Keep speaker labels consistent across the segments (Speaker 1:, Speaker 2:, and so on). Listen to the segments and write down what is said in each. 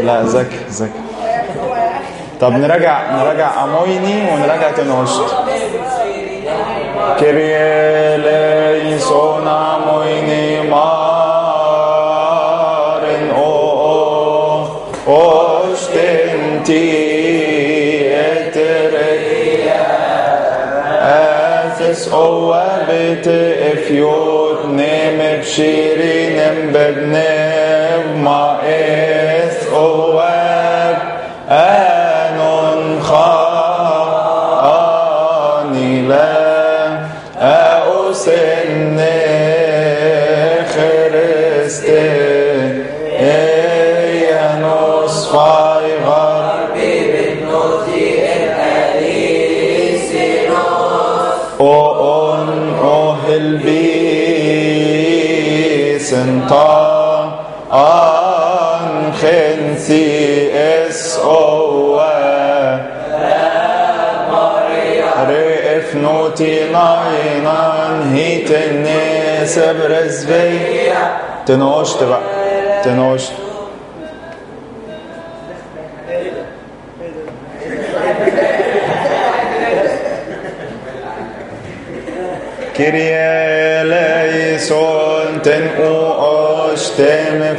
Speaker 1: لا ذكي ذكي طب نراجع نراجع أمويني ونراجع تنوشت كيريا ليسون امويني مارن أو أو اوشتنتي اتريا. اثس أو بيت افيوت نيم بشيرين ma الناس برزبي تنوشت بقى تنوشت كريا ليسون تنقو أشتم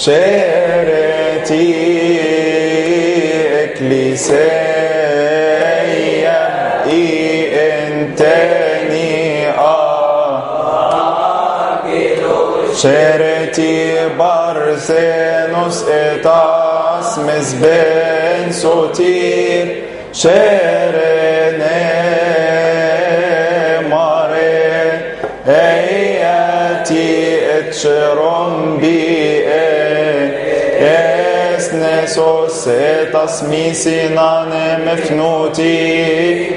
Speaker 1: في شارتي اكليسية إي إنتني آه شارتي بارسينوس إتاس مزبن سوتير. شارني ماري اياتي اتشرم بي اسنسوس تصميسي نان مفنوتي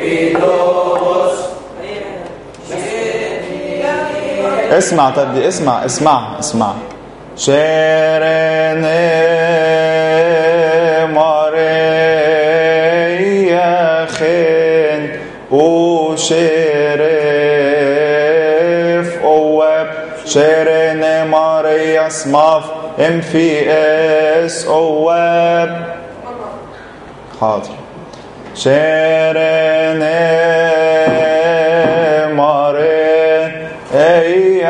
Speaker 1: اسمع طب دي اسمع اسمع اسمع شيرين ماريا خين وشرف اواب شيرين ماريا اسماف ام في اس اواب حاضر شيرين ماري اي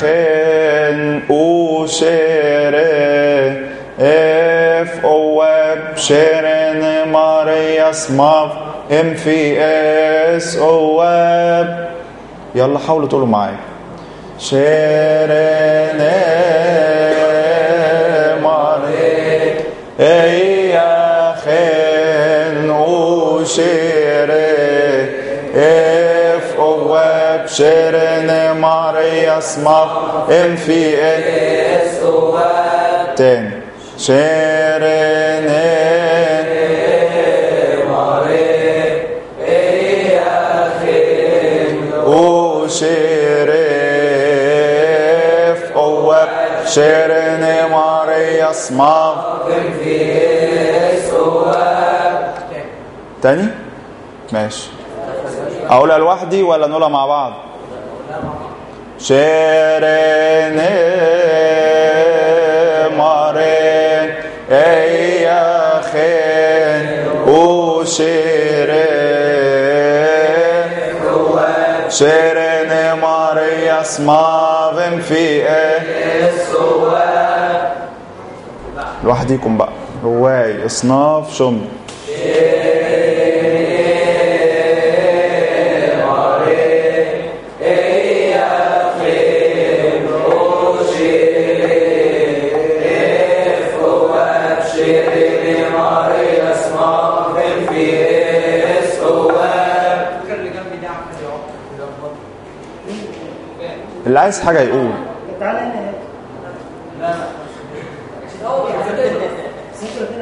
Speaker 1: خين وشيري اف اواب شيرين ماري اسماف ام في اس اواب يلا حاولوا تقولوا معايا شيرين اسماف ام في اس تاني شيرين وشرف أواب شيرين ماري أصمام تاني ماشي. أقولها لوحدي ولا نقولها مع بعض؟ شيرين ماري أي خين وشيرين في لوحديكم بقى رواي اصناف شم عايز حاجة يقول.
Speaker 2: تعالى هنا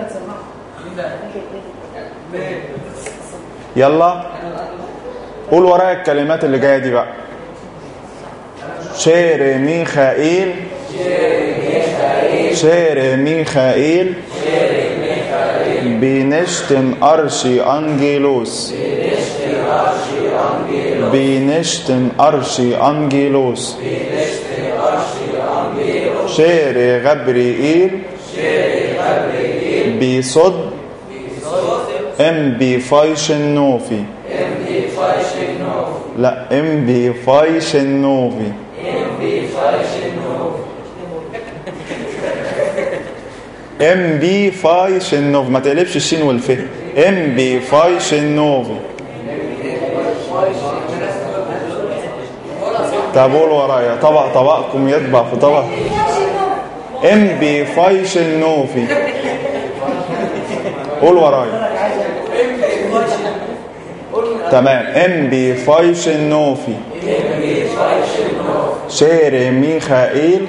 Speaker 2: تسمعها
Speaker 1: يلا. قول ورايا الكلمات اللي جاية دي بقى. شير ميخائيل. شير ميخائيل. بنشتم أرشي أنجيلوس بنشتم أرشي أنجيلوس. شير غبريئيل بصد ام بي فايشن نوفي لا ام بي فايشن نوفي ام بي فايشن نوفي ما تقلبش الشين والف ام بي فايشن نوفي طب قول ورايا. طبق طبقكم يتبع في طبق. ام بي فايشن نوفي قول ورايا. تمام. ام بي فايشن نوفي شير ميخائيل.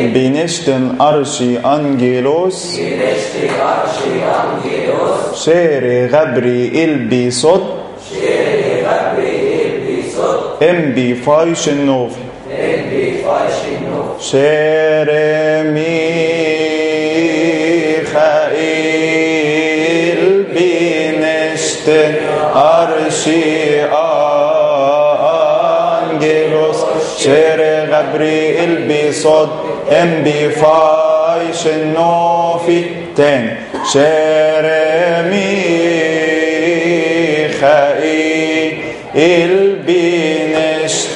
Speaker 1: بنشتن أرشي أنجيلوس. شير غبري إلبي صد ام بي فايشن نوفي شير ميخائيل بنشتن أرشي أنجيلوس شير غبريل بصد ام بي فايشن نوفي تاني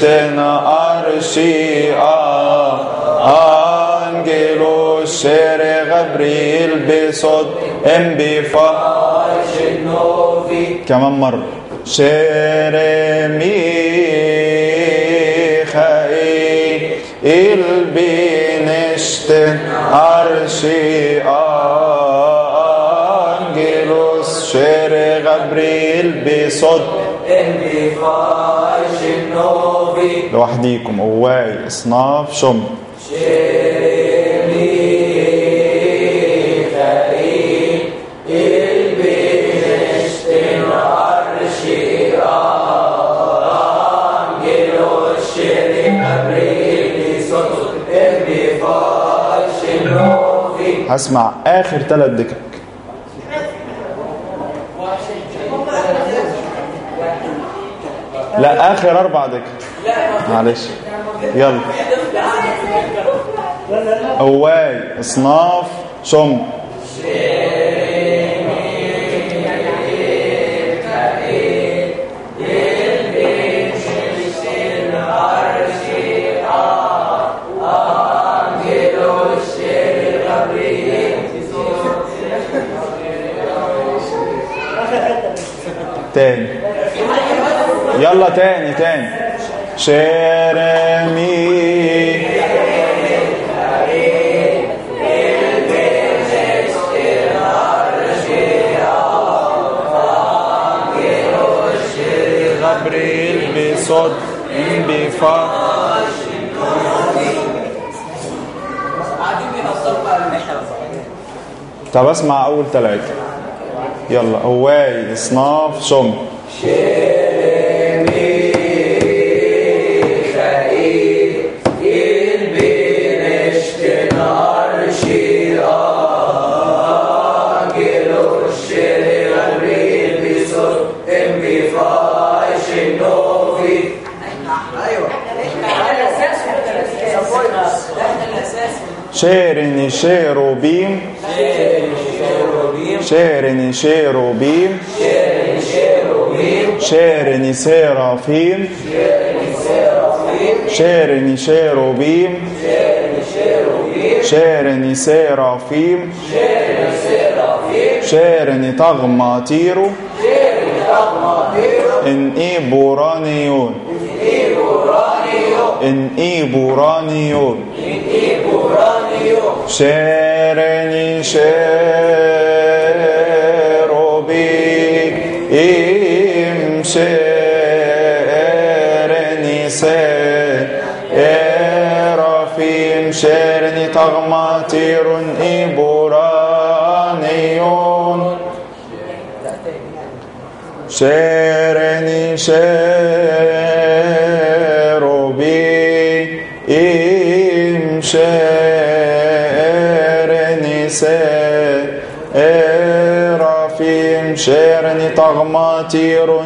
Speaker 1: شير ميخائيل بنشتن أرشي أنجيلوس شير غبريل بصد ام بي فايشن نوفي كمان مرة شير ميخائيل بنشتن أرشي أنجيلوس شير غبريل بصد لوحديكم قواي إصناف شم. هسمع آخر ثلاث دكك لا آخر أربع دكك معلش. يلا. قواي أصناف شم. تاني. يلا تاني تاني. شرمي. غبريل بصد بفا طب اسمع اول ثلاثة يلا هواي اصناف شم. شيرني شيروبيم. شيرني شيروبيم. شيرني سيرافيم. شيرني شيروبيم. شيرني سيرافيم. شيرني تغماتيرو إن إيبورانيون إن إيبورانيون شيرني شيروبي إم شيرني سيرافيم شيرني تغماتير إبرانيون شيرني شيروبي شيرني سيرافيم شيرني طغماتير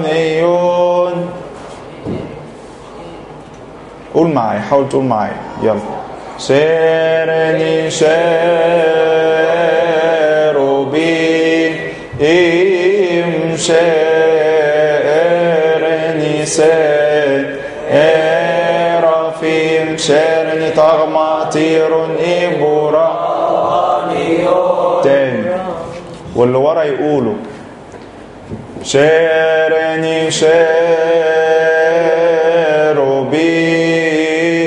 Speaker 1: إبرانيون قول معايا حاول تقول معايا يلا. شيرني شيروبي إم شيرني سيرافيم شيرني طغماتير إبرا تاني واللي ورا يقولوا شيرني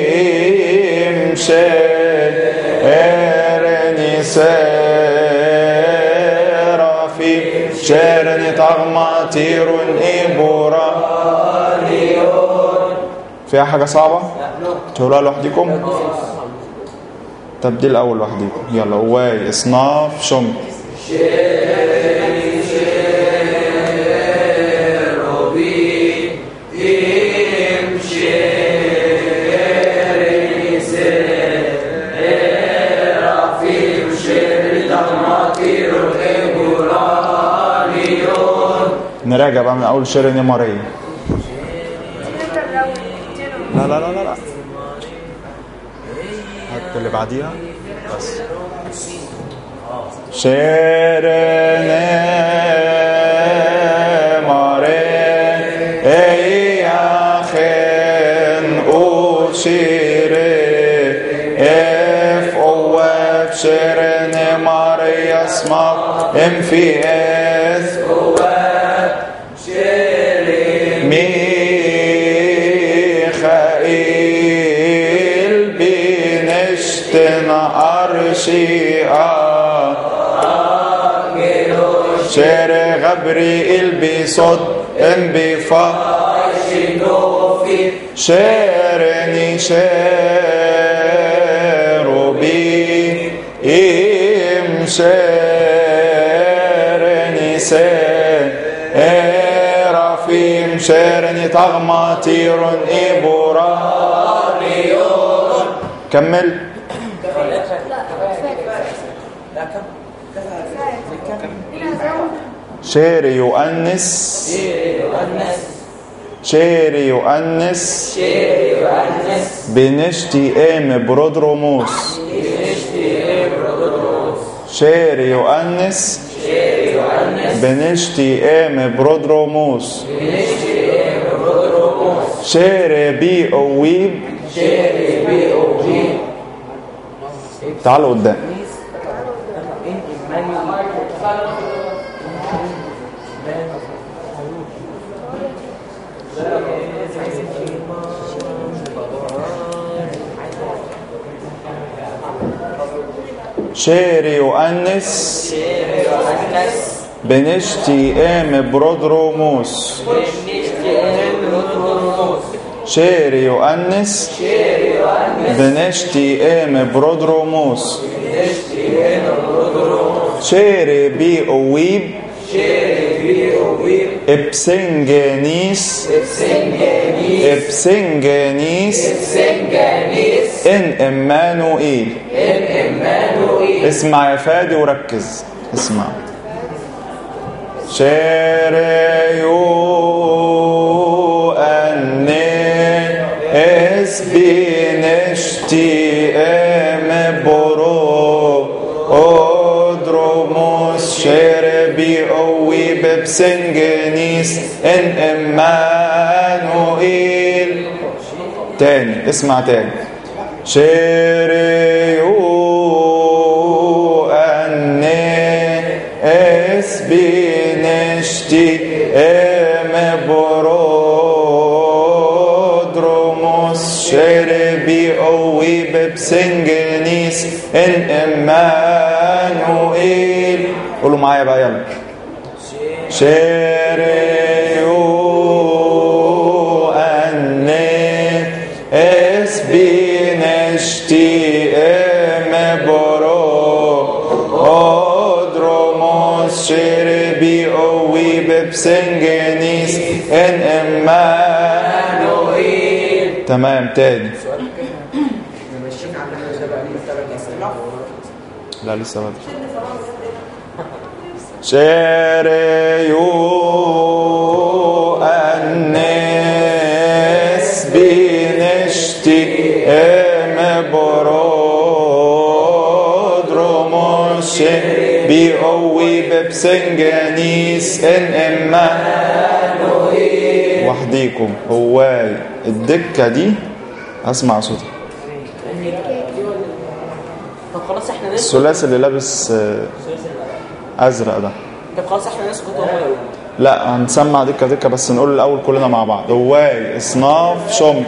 Speaker 1: شيروبيم شيرني سيرافيم شيرني طغماتير إبرا فيها حاجة صعبة؟ تقولها لوحدكم؟ تبديل أول لوحدكم يلا واي إصناف شم نراجع بقى من أول شيرين ماريا لا لا لا لا. هات اللي بعديها. بس. شيرين ماريا اي اخين اوشيري اف أو اف شيرين ماريا اسمك ام في اس ميخائيل بنشتن أرشيئا شير غبريل بصد ام بفا شيرني شيروبي ام شيرني سيرافيم شيرني طغماتير إبرا كمل. شير يؤنس. شير يؤنس. بنشتي إم برودروموس. شير يؤنس. بنشتي إم برودروموس. شير بي اويب تعالوا قدام. شير يؤنس بنشتي ام برودروموس شير يؤنس بنشتي ام برودروموس شير بي اويب ابسنجانيس ابسنجانيس ان امانوئيل اسمع يا فادي وركز اسمع شيريو أني اس بنشتي ام برو ادروموس شربي اوي ببسنجنيس ان امانوئيل تاني اسمع تاني. شيريو أني اس بنشتي إم برودروموس شربي أوي ببسنجنيس. إن إمانوئيل. قولوا معايا بقى يلا. شيريو تمام تاني. لا لسه ما شريو الناس بنشتي مبرود رموش بيقوي ببسنجانيس إن إما. وحديكم هواي. الدكة دي أسمع صوتها.
Speaker 3: طب خلاص إحنا نسكت
Speaker 1: الثلاثي اللي لابس آه، أزرق ده.
Speaker 3: طب خلاص إحنا نسكت وهو
Speaker 1: لا هنسمع دكة دكة بس نقول الأول كلنا مع بعض. هواي إصناف شم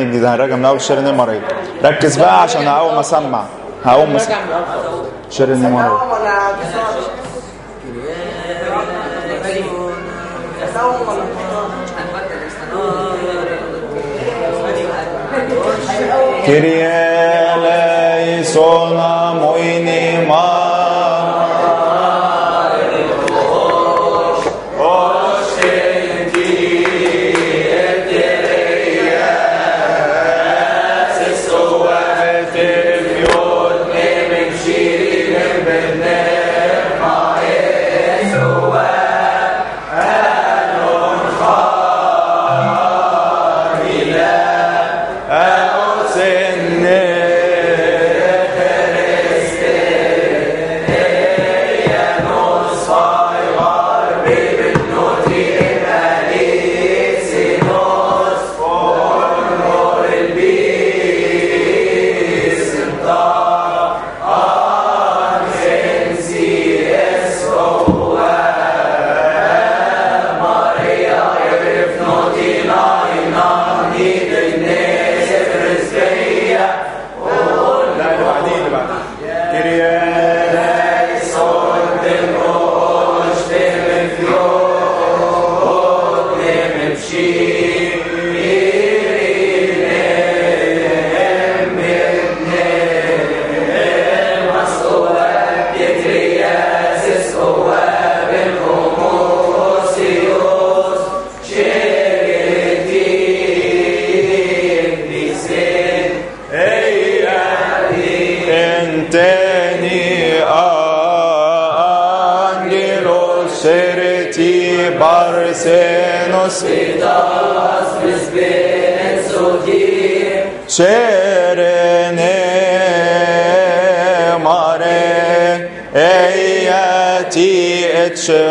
Speaker 1: تاني جديدة هنراجع من أول شيرين مريض ركز بقى عشان أول ما أسمع هقوم
Speaker 3: الأول
Speaker 1: شيرين مريض Kyrie eleison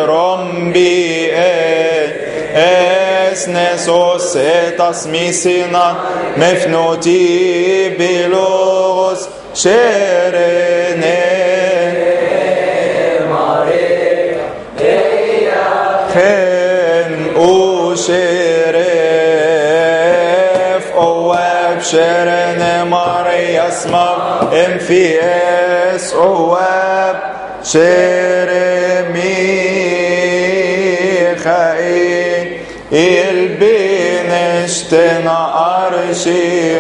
Speaker 1: Rombi'e ne os etas misina mefnoti bilos sherene mare Maria hen u sheref o web sherene mare yasma em arşi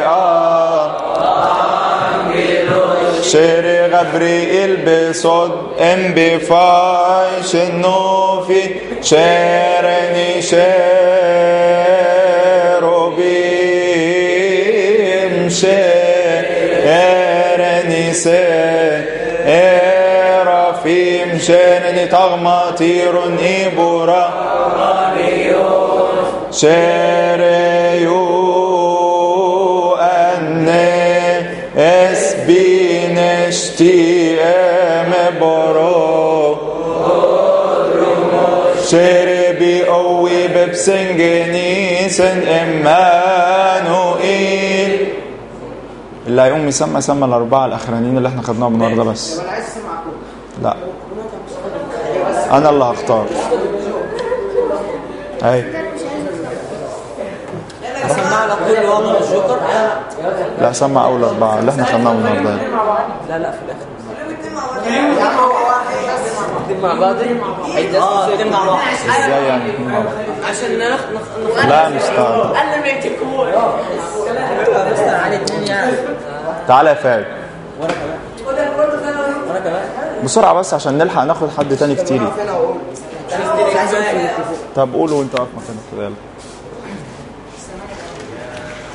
Speaker 1: شير غبريل بصد ام بفاش النوفي شيرني شيروبيم شيرني سيرافيم شيرني تغمطير إبورا شيريو قوي ببسنجنيس امانوئيل
Speaker 3: اللي هيقوم يسمى يسمى الأربعة الأخرانيين اللي إحنا خدناهم النهارده بس. لا. أنا اللي هختار.
Speaker 1: الجوكر
Speaker 3: لا سمع أول أربعة اللي إحنا خدناهم النهارده.
Speaker 1: لا لا في الآخر. الاثنين مع بعض؟ آه الاثنين مع بعض.
Speaker 3: إزاي يعني مع بعض؟
Speaker 1: عشان نخ نخ نخ
Speaker 3: لا مش تعالى
Speaker 1: أنا ما
Speaker 3: تعالى يا فايد
Speaker 1: وأنا كمان وأنا كمان
Speaker 3: بسرعة بس عشان نلحق ناخد حد تاني كتير. طب قول وانت واقف مكانك كده. يلا.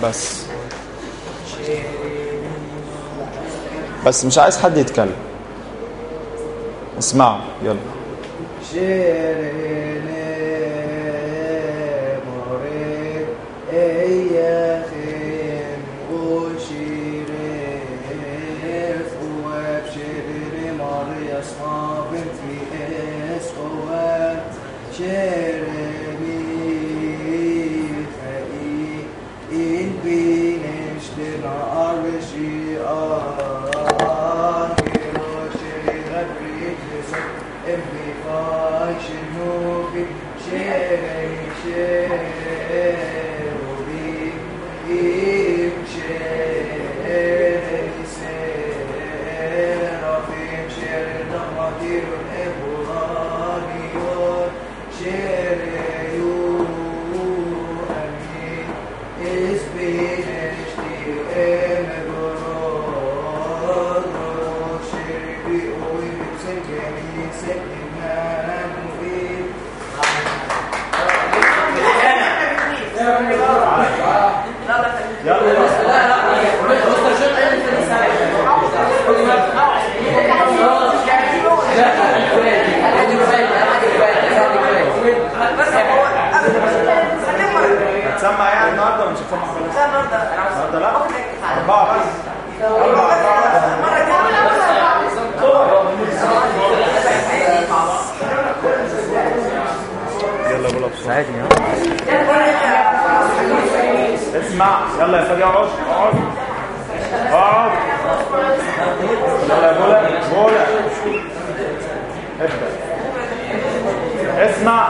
Speaker 3: بس. بس مش عايز حد يتكلم. اسمعوا يلا. هتسمع يعني النهارده ولا مش هتسمع خالص؟ النهارده لا اربعه بس يلا بولا بسرعة اسمع يلا يا فادي اقعد اقعد اقعد يلا يا بولا. بولا. ابدأ. اسمع.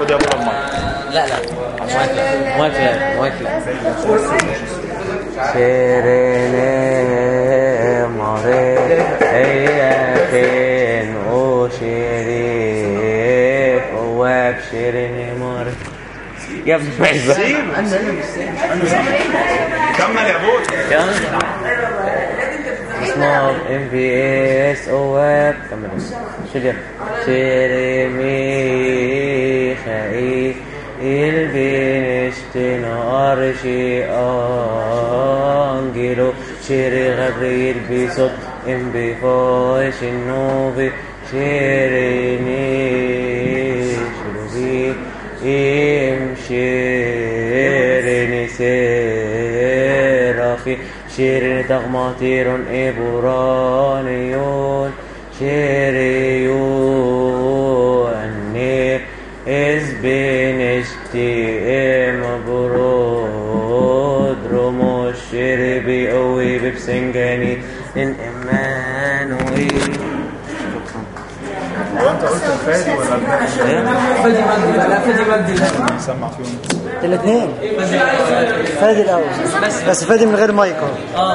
Speaker 3: خد يا بولا المايك.
Speaker 1: لا لا. مايك لا. مايك لا.
Speaker 4: مري يا ابن العزة
Speaker 3: كمل يا بولا
Speaker 4: اسمه إم بي إس اواب كمل. شجر شيرمي خاي البنشتن ارشي انجلو شيري غبريل بصوت إم بي فايش النوبي شيريني. شيريني سيرافي شيرين تغمطير إبرانيون شيريون إز بنشتي مبرود رمو الشربي قوي ببسنجاني إن إمانويل
Speaker 3: انت قلت الفادي ولا الفادي؟
Speaker 1: فادي مجدي لا فادي مجدي لا
Speaker 3: سمع فيهم.
Speaker 5: الاثنين فادي الأول. بس فادي من غير مايك اهو.